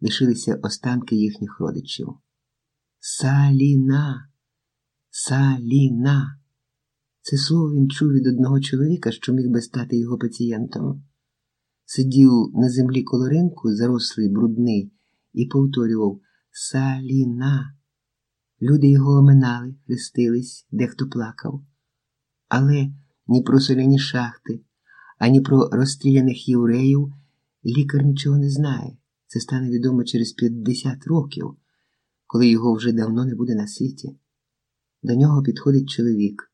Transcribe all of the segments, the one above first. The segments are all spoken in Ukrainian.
лишилися останки їхніх родичів. Саліна, Саліна. Це слово він чув від одного чоловіка, що міг би стати його пацієнтом. Сидів на землі коло ринку, зарослий, брудний, і повторював Саліна. Люди його оминали, хрестились, дехто плакав. Але ні про соляні шахти, ані про розстріляних євреїв лікар нічого не знає. Це стане відомо через 50 років, коли його вже давно не буде на світі. До нього підходить чоловік,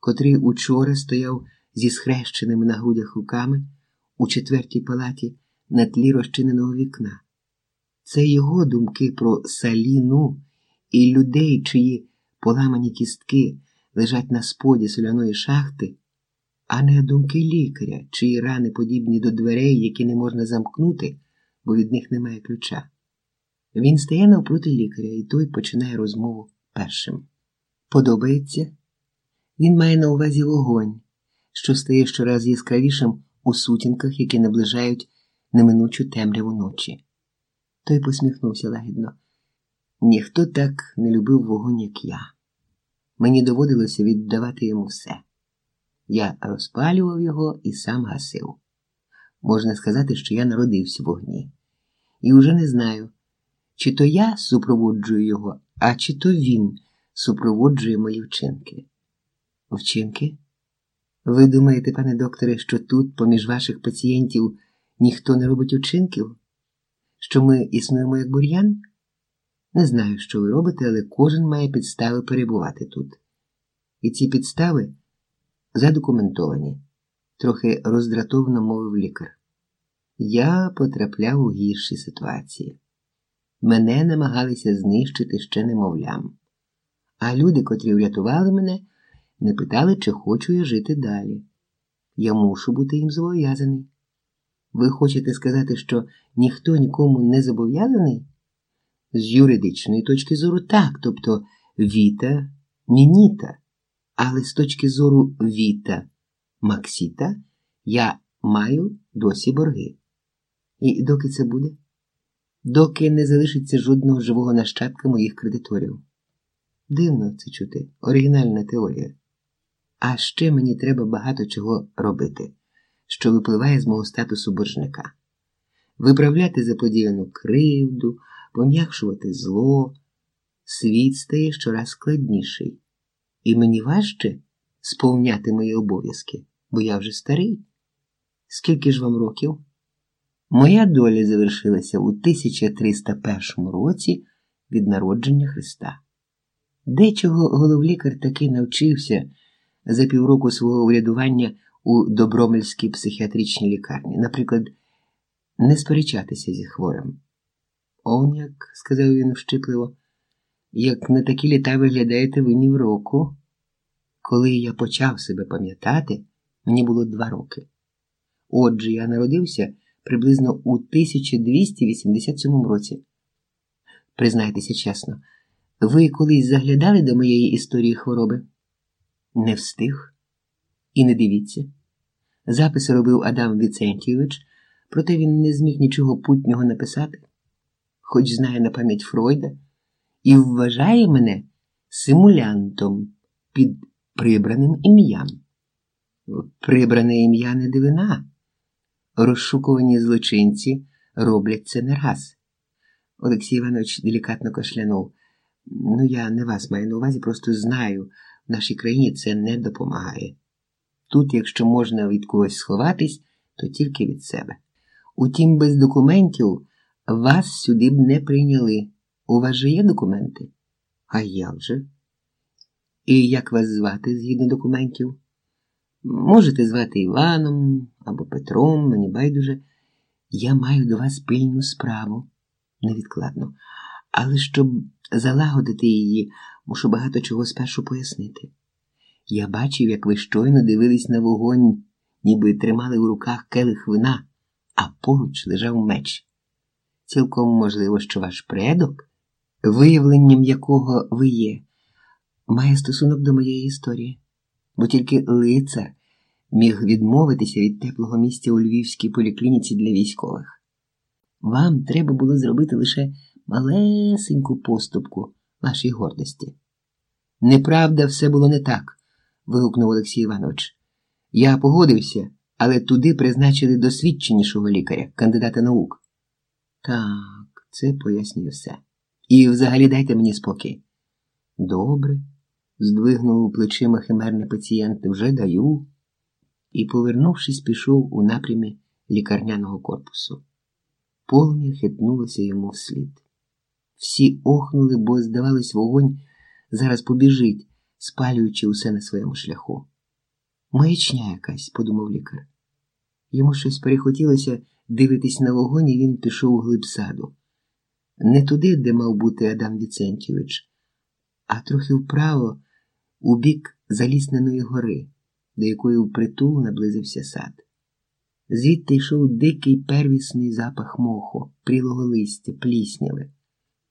котрий учора стояв зі схрещеними на грудях руками у четвертій палаті на тлі розчиненого вікна. Це його думки про саліну і людей, чиї поламані кістки лежать на споді соляної шахти, а не думки лікаря, чиї рани подібні до дверей, які не можна замкнути, бо від них немає ключа. Він стає навпроти лікаря, і той починає розмову першим. Подобається? Він має на увазі вогонь, що стає щораз яскравішим у сутінках, які наближають неминучу темряву ночі. Той посміхнувся лагідно. Ніхто так не любив вогонь, як я. Мені доводилося віддавати йому все. Я розпалював його і сам гасив. Можна сказати, що я народився в вогні. І вже не знаю, чи то я супроводжую його, а чи то він супроводжує мої вчинки. Вчинки? Ви думаєте, пане докторе, що тут, поміж ваших пацієнтів, ніхто не робить учинків? Що ми існуємо як бур'ян? Не знаю, що ви робите, але кожен має підстави перебувати тут. І ці підстави задокументовані, трохи роздратовано мовив лікар. Я потрапляв у гірші ситуації. Мене намагалися знищити ще немовлям, а люди, котрі врятували мене, не питали, чи хочу я жити далі. Я мушу бути їм зобов'язаний. Ви хочете сказати, що ніхто нікому не зобов'язаний? З юридичної точки зору так, тобто Віта Нініта. Але з точки зору Віта Максіта я маю досі борги. І доки це буде? Доки не залишиться жодного живого нащадка моїх кредиторів. Дивно це чути, оригінальна теорія. А ще мені треба багато чого робити, що випливає з мого статусу боржника. Виправляти заподіяну кривду, пом'якшувати зло, світ стає щораз складніший, і мені важче сповняти мої обов'язки, бо я вже старий. Скільки ж вам років? Моя доля завершилася у 1301 році від народження Христа. Дечого головлікар таки навчився за півроку свого урядування у Добромельській психіатричній лікарні, наприклад, не сперечатися зі хворим. Он як, сказав він вщипливо, як на такі літа виглядаєте ви ні в року. Коли я почав себе пам'ятати, мені було два роки. Отже, я народився приблизно у 1287 році. Признайтеся чесно, ви колись заглядали до моєї історії хвороби? Не встиг. І не дивіться. Записи робив Адам Віцентійович, проте він не зміг нічого путнього написати, хоч знає на пам'ять Фройда, і вважає мене симулянтом під прибраним ім'ям. Прибране ім'я не дивина. Розшукувані злочинці роблять це не раз. Олексій Іванович делікатно кашлянув. Ну, я не вас маю на увазі, просто знаю, в нашій країні це не допомагає. Тут, якщо можна від когось сховатись, то тільки від себе. Утім, без документів вас сюди б не прийняли. У вас же є документи? А як же? І як вас звати згідно документів? Можете звати Іваном або Петром, мені байдуже. Я маю до вас пильну справу, невідкладно. Але щоб залагодити її, мушу багато чого спершу пояснити. Я бачив, як ви щойно дивились на вогонь, ніби тримали в руках келих вина, а поруч лежав меч. Цілком можливо, що ваш предок, виявленням якого ви є, має стосунок до моєї історії, бо тільки лицар міг відмовитися від теплого місця у Львівській поліклініці для військових. Вам треба було зробити лише малесеньку поступку вашій гордості. Неправда, все було не так, вигукнув Олексій Іванович. Я погодився, але туди призначили досвідченішого лікаря, кандидата наук. Так, це пояснює все. І взагалі дайте мені спокій. Добре, здвигнув плечима химерний пацієнт, вже даю. І, повернувшись, пішов у напрямі лікарняного корпусу. Полум'я хитнулося йому вслід. Всі охнули, бо, здавалось, вогонь зараз побіжить, спалюючи усе на своєму шляху. Маячня якась, подумав лікар. Йому щось перехотілося дивитись на вогонь, і він пішов у глиб саду. Не туди, де мав бути Адам Віцентійович, а трохи вправо, у бік Залісненої гори, до якої впритул наблизився сад. Звідти йшов дикий первісний запах моху, прілого листя, плісняви.